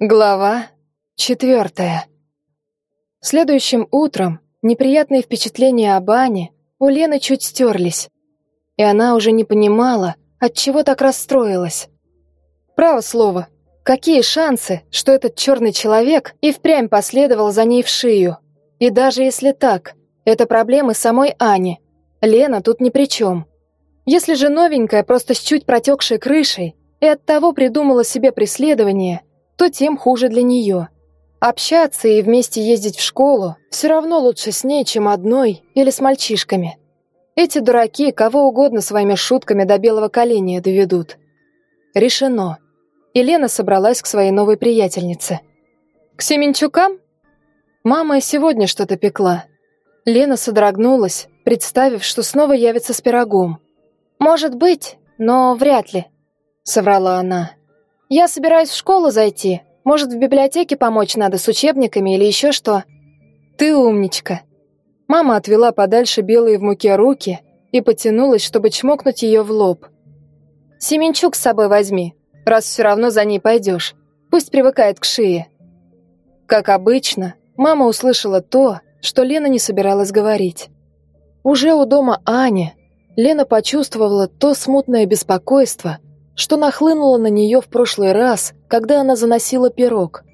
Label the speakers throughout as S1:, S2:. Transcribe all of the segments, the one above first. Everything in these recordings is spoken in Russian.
S1: Глава четвертая. Следующим утром неприятные впечатления об Ане у Лены чуть стерлись, и она уже не понимала, от чего так расстроилась. Право слово, какие шансы, что этот черный человек и впрямь последовал за ней в шею? И даже если так, это проблемы самой Ани. Лена тут ни при чем. Если же новенькая просто с чуть протекшей крышей и оттого придумала себе преследование – то тем хуже для нее. Общаться и вместе ездить в школу все равно лучше с ней, чем одной или с мальчишками. Эти дураки кого угодно своими шутками до белого коленя доведут. Решено. Елена собралась к своей новой приятельнице. «К Семенчукам?» Мама сегодня что-то пекла. Лена содрогнулась, представив, что снова явится с пирогом. «Может быть, но вряд ли», — соврала она. «Я собираюсь в школу зайти. Может, в библиотеке помочь надо с учебниками или еще что?» «Ты умничка». Мама отвела подальше белые в муке руки и потянулась, чтобы чмокнуть ее в лоб. «Семенчук с собой возьми, раз все равно за ней пойдешь. Пусть привыкает к шее». Как обычно, мама услышала то, что Лена не собиралась говорить. Уже у дома Ани Лена почувствовала то смутное беспокойство, что нахлынуло на нее в прошлый раз, когда она заносила пирог.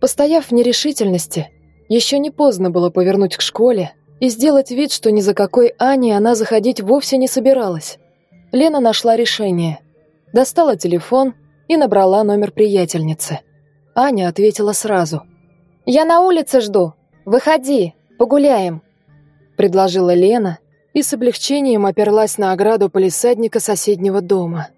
S1: Постояв в нерешительности, еще не поздно было повернуть к школе и сделать вид, что ни за какой Ани она заходить вовсе не собиралась. Лена нашла решение. Достала телефон и набрала номер приятельницы. Аня ответила сразу. «Я на улице жду. Выходи, погуляем», — предложила Лена и с облегчением оперлась на ограду полисадника соседнего дома.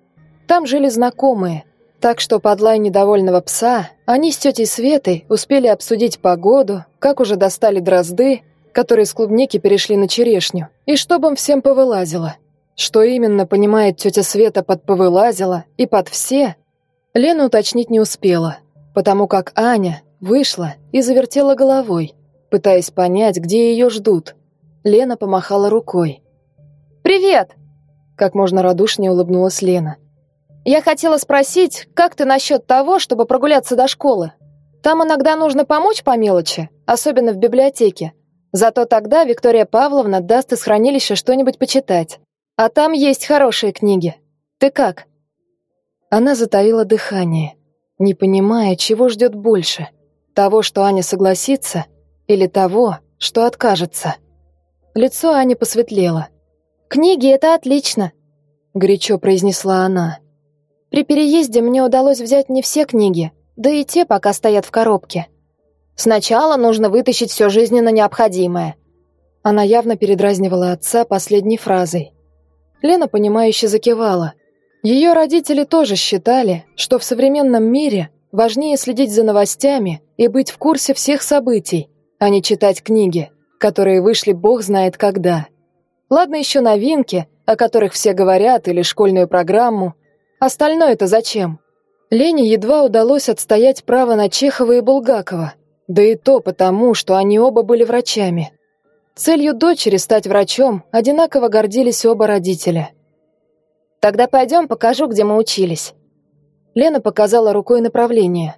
S1: Там жили знакомые, так что под лай недовольного пса они с тетей Светой успели обсудить погоду, как уже достали дрозды, которые с клубники перешли на черешню, и чтобы им всем повылазило. Что именно понимает тетя Света под «повылазила» и под «все», Лена уточнить не успела, потому как Аня вышла и завертела головой, пытаясь понять, где ее ждут. Лена помахала рукой. «Привет!» Как можно радушнее улыбнулась Лена. Я хотела спросить, как ты насчет того, чтобы прогуляться до школы? Там иногда нужно помочь по мелочи, особенно в библиотеке. Зато тогда Виктория Павловна даст из хранилища что-нибудь почитать. А там есть хорошие книги. Ты как?» Она затаила дыхание, не понимая, чего ждет больше. Того, что Аня согласится, или того, что откажется. Лицо Ани посветлело. «Книги — это отлично», — горячо произнесла она. При переезде мне удалось взять не все книги, да и те пока стоят в коробке. Сначала нужно вытащить все жизненно необходимое. Она явно передразнивала отца последней фразой. Лена, понимающе закивала. Ее родители тоже считали, что в современном мире важнее следить за новостями и быть в курсе всех событий, а не читать книги, которые вышли бог знает когда. Ладно еще новинки, о которых все говорят, или школьную программу, Остальное-то зачем? Лене едва удалось отстоять право на Чехова и Булгакова, да и то потому, что они оба были врачами. Целью дочери стать врачом одинаково гордились оба родителя. «Тогда пойдем, покажу, где мы учились». Лена показала рукой направление.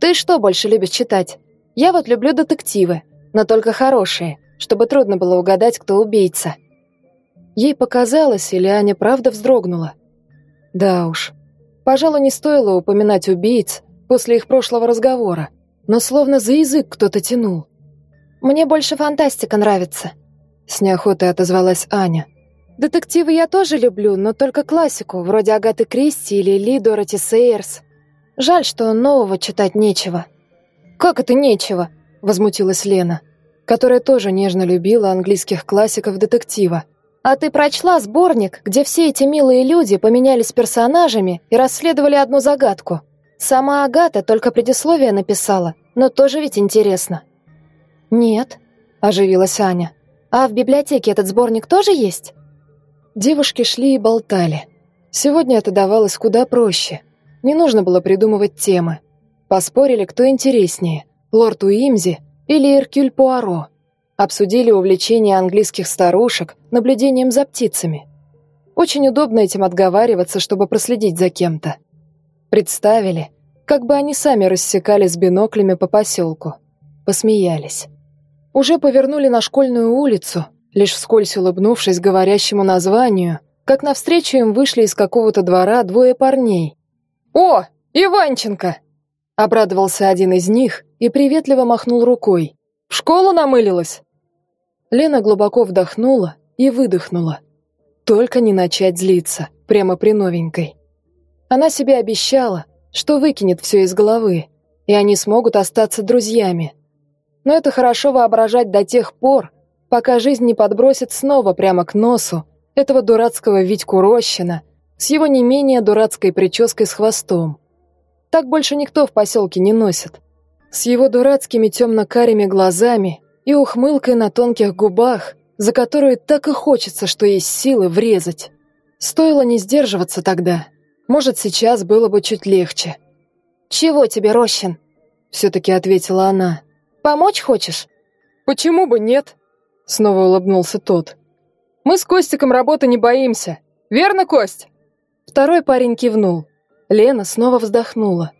S1: «Ты что больше любишь читать? Я вот люблю детективы, но только хорошие, чтобы трудно было угадать, кто убийца». Ей показалось, или Аня правда вздрогнула. Да уж. Пожалуй, не стоило упоминать убийц после их прошлого разговора, но словно за язык кто-то тянул. «Мне больше фантастика нравится», — с неохотой отозвалась Аня. «Детективы я тоже люблю, но только классику, вроде Агаты Кристи или Ли Дороти Сейерс. Жаль, что нового читать нечего». «Как это нечего?» — возмутилась Лена, которая тоже нежно любила английских классиков детектива. А ты прочла сборник, где все эти милые люди поменялись персонажами и расследовали одну загадку? Сама Агата только предисловие написала, но тоже ведь интересно. Нет, оживилась Аня. А в библиотеке этот сборник тоже есть? Девушки шли и болтали. Сегодня это давалось куда проще. Не нужно было придумывать темы. Поспорили, кто интереснее, лорд Уимзи или Эркюль Пуаро. Обсудили увлечение английских старушек наблюдением за птицами. Очень удобно этим отговариваться, чтобы проследить за кем-то. Представили, как бы они сами рассекали с биноклями по поселку. Посмеялись. Уже повернули на школьную улицу, лишь вскользь улыбнувшись говорящему названию, как навстречу им вышли из какого-то двора двое парней. «О, Иванченко!» Обрадовался один из них и приветливо махнул рукой. «В школу намылилась?» Лена глубоко вдохнула и выдохнула. Только не начать злиться, прямо при новенькой. Она себе обещала, что выкинет все из головы, и они смогут остаться друзьями. Но это хорошо воображать до тех пор, пока жизнь не подбросит снова прямо к носу этого дурацкого Витьку Рощина с его не менее дурацкой прической с хвостом. Так больше никто в поселке не носит. С его дурацкими темно-карими глазами и ухмылкой на тонких губах, за которую так и хочется, что есть силы врезать. Стоило не сдерживаться тогда. Может, сейчас было бы чуть легче. «Чего тебе, Рощин?» Все-таки ответила она. «Помочь хочешь?» «Почему бы нет?» Снова улыбнулся тот. «Мы с Костиком работы не боимся. Верно, Кость?» Второй парень кивнул. Лена снова вздохнула.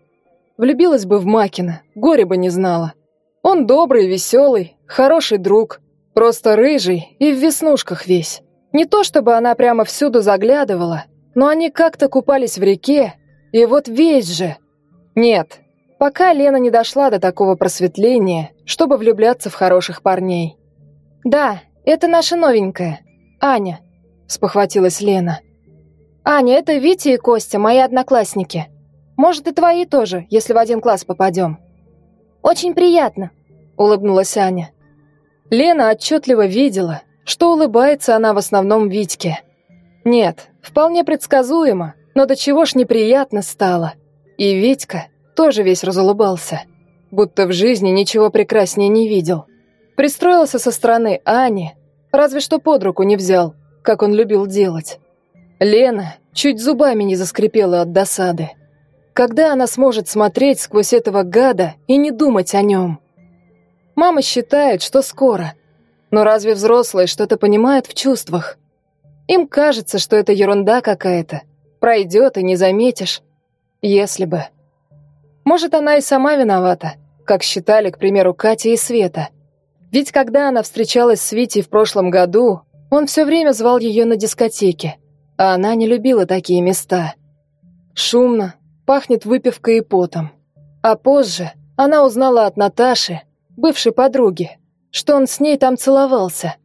S1: Влюбилась бы в Макина, горе бы не знала. Он добрый, веселый, хороший друг, просто рыжий и в веснушках весь. Не то чтобы она прямо всюду заглядывала, но они как-то купались в реке, и вот весь же. Нет, пока Лена не дошла до такого просветления, чтобы влюбляться в хороших парней. «Да, это наша новенькая, Аня», — спохватилась Лена. «Аня, это Витя и Костя, мои одноклассники. Может, и твои тоже, если в один класс попадем». «Очень приятно», — улыбнулась Аня. Лена отчетливо видела, что улыбается она в основном Витьке. Нет, вполне предсказуемо, но до чего ж неприятно стало. И Витька тоже весь разулыбался, будто в жизни ничего прекраснее не видел. Пристроился со стороны Ани, разве что под руку не взял, как он любил делать. Лена чуть зубами не заскрипела от досады. Когда она сможет смотреть сквозь этого гада и не думать о нем? Мама считает, что скоро. Но разве взрослые что-то понимают в чувствах? Им кажется, что это ерунда какая-то. Пройдет и не заметишь. Если бы. Может, она и сама виновата, как считали, к примеру, Катя и Света. Ведь когда она встречалась с Витей в прошлом году, он все время звал ее на дискотеке а она не любила такие места. Шумно, пахнет выпивкой и потом. А позже она узнала от Наташи, бывшей подруги, что он с ней там целовался.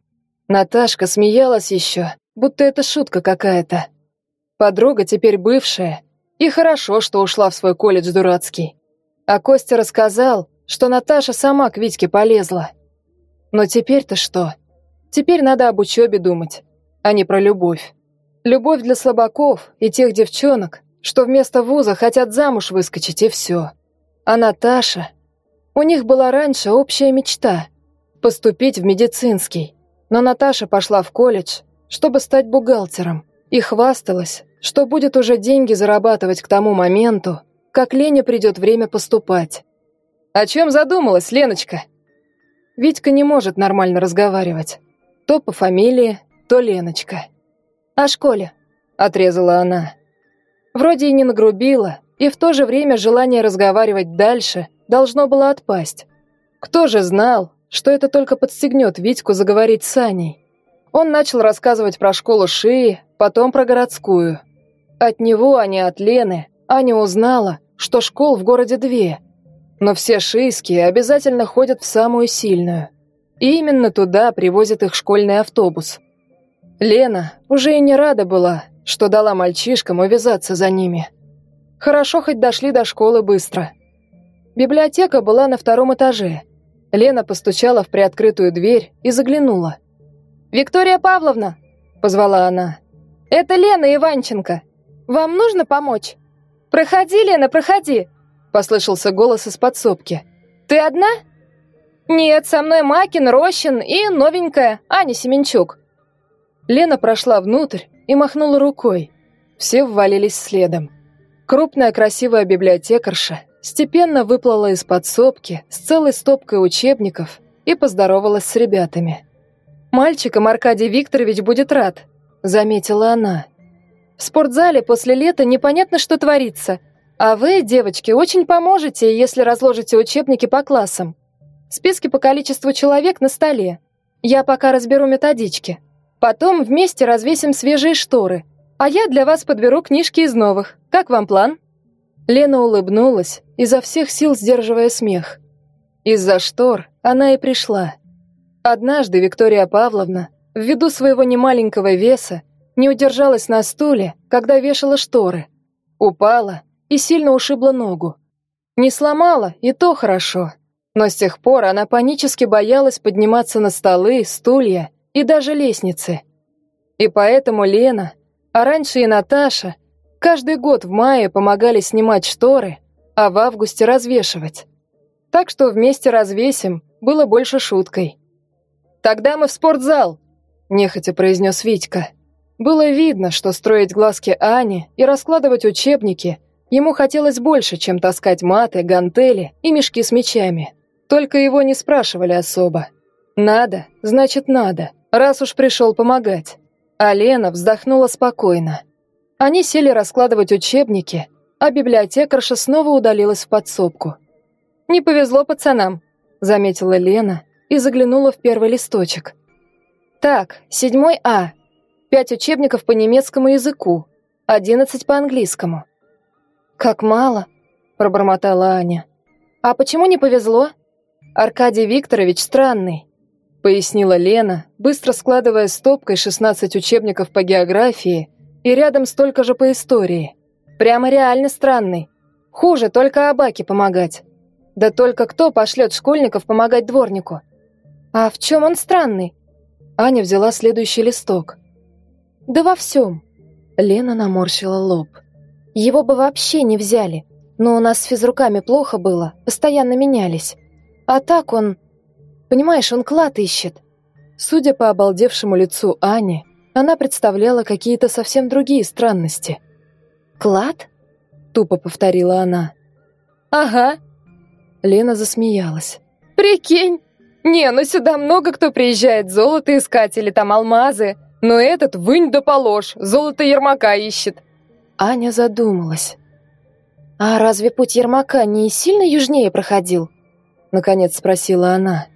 S1: Наташка смеялась еще, будто это шутка какая-то. Подруга теперь бывшая, и хорошо, что ушла в свой колледж дурацкий. А Костя рассказал, что Наташа сама к Витьке полезла. Но теперь-то что? Теперь надо об учебе думать, а не про любовь. Любовь для слабаков и тех девчонок, что вместо вуза хотят замуж выскочить и все. А Наташа... У них была раньше общая мечта – поступить в медицинский. Но Наташа пошла в колледж, чтобы стать бухгалтером, и хвасталась, что будет уже деньги зарабатывать к тому моменту, как Лене придет время поступать. «О чем задумалась, Леночка?» Витька не может нормально разговаривать. То по фамилии, то Леночка. «О школе», — отрезала она. Вроде и не нагрубила, и в то же время желание разговаривать дальше должно было отпасть. Кто же знал, что это только подстегнет Витьку заговорить с Аней? Он начал рассказывать про школу Шии, потом про городскую. От него, а не от Лены, Аня узнала, что школ в городе две. Но все шийские обязательно ходят в самую сильную. И именно туда привозит их школьный автобус. Лена уже и не рада была, что дала мальчишкам увязаться за ними. Хорошо хоть дошли до школы быстро. Библиотека была на втором этаже. Лена постучала в приоткрытую дверь и заглянула. «Виктория Павловна!» – позвала она. «Это Лена Иванченко. Вам нужно помочь?» «Проходи, Лена, проходи!» – послышался голос из подсобки. «Ты одна?» «Нет, со мной Макин, Рощин и новенькая Аня Семенчук. Лена прошла внутрь и махнула рукой. Все ввалились следом. Крупная красивая библиотекарша степенно выплыла из подсобки с целой стопкой учебников и поздоровалась с ребятами. «Мальчикам Аркадий Викторович будет рад», — заметила она. «В спортзале после лета непонятно, что творится. А вы, девочки, очень поможете, если разложите учебники по классам. Списки по количеству человек на столе. Я пока разберу методички. Потом вместе развесим свежие шторы. А я для вас подберу книжки из новых. Как вам план?» Лена улыбнулась, изо всех сил сдерживая смех. Из-за штор она и пришла. Однажды Виктория Павловна, ввиду своего немаленького веса, не удержалась на стуле, когда вешала шторы. Упала и сильно ушибла ногу. Не сломала, и то хорошо. Но с тех пор она панически боялась подниматься на столы, стулья и даже лестницы. И поэтому Лена, а раньше и Наташа, каждый год в мае помогали снимать шторы, а в августе развешивать. Так что вместе развесим было больше шуткой. «Тогда мы в спортзал», — нехотя произнес Витька. Было видно, что строить глазки Ане и раскладывать учебники ему хотелось больше, чем таскать маты, гантели и мешки с мечами. Только его не спрашивали особо. Надо, значит надо, раз уж пришел помогать. А Лена вздохнула спокойно. Они сели раскладывать учебники, а библиотекарша снова удалилась в подсобку. «Не повезло пацанам», — заметила Лена и заглянула в первый листочек. «Так, седьмой А, пять учебников по немецкому языку, одиннадцать по английскому». «Как мало», — пробормотала Аня. «А почему не повезло?» «Аркадий Викторович странный», — пояснила Лена, быстро складывая стопкой 16 учебников по географии и рядом столько же по истории. «Прямо реально странный. Хуже только Абаке помогать. Да только кто пошлет школьников помогать дворнику?» «А в чем он странный?» Аня взяла следующий листок. «Да во всем». Лена наморщила лоб. «Его бы вообще не взяли, но у нас с физруками плохо было, постоянно менялись. А так он... Понимаешь, он клад ищет». Судя по обалдевшему лицу Ани, она представляла какие-то совсем другие странности. «Клад?» — тупо повторила она. «Ага». Лена засмеялась. «Прикинь! Не, ну сюда много кто приезжает золото искать или там алмазы. Но этот вынь да положь, золото Ермака ищет». Аня задумалась. «А разве путь Ермака не сильно южнее проходил?» Наконец спросила она.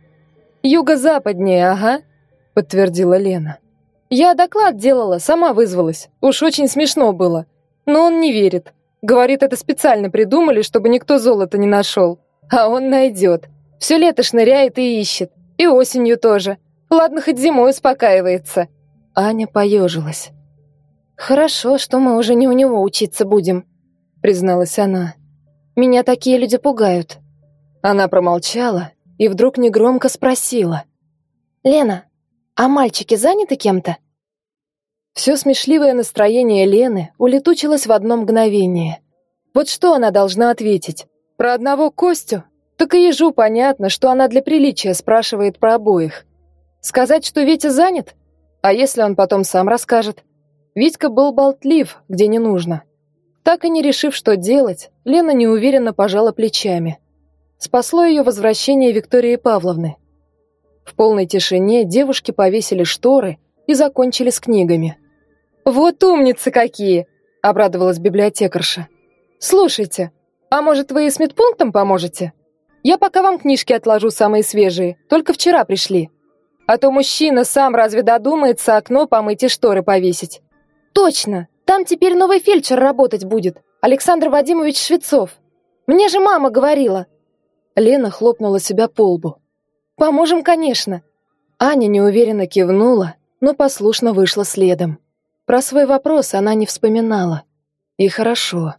S1: «Юго-западнее, ага», подтвердила Лена. «Я доклад делала, сама вызвалась. Уж очень смешно было. Но он не верит. Говорит, это специально придумали, чтобы никто золото не нашел. А он найдет. Все лето шныряет и ищет. И осенью тоже. Ладно, хоть зимой успокаивается». Аня поежилась. «Хорошо, что мы уже не у него учиться будем», — призналась она. «Меня такие люди пугают». Она промолчала и вдруг негромко спросила. «Лена, а мальчики заняты кем-то?» Все смешливое настроение Лены улетучилось в одно мгновение. Вот что она должна ответить? Про одного Костю? Так и ежу понятно, что она для приличия спрашивает про обоих. Сказать, что Витя занят? А если он потом сам расскажет? Витька был болтлив, где не нужно. Так и не решив, что делать, Лена неуверенно пожала плечами. Спасло ее возвращение Виктории Павловны. В полной тишине девушки повесили шторы и закончили с книгами. «Вот умницы какие!» — обрадовалась библиотекарша. «Слушайте, а может, вы и с медпунктом поможете?» Я пока вам книжки отложу самые свежие, только вчера пришли. А то мужчина сам разве додумается окно помыть и шторы повесить? Точно, там теперь новый фельдшер работать будет, Александр Вадимович Швецов. Мне же мама говорила. Лена хлопнула себя по лбу. Поможем, конечно. Аня неуверенно кивнула, но послушно вышла следом. Про свой вопрос она не вспоминала. И хорошо.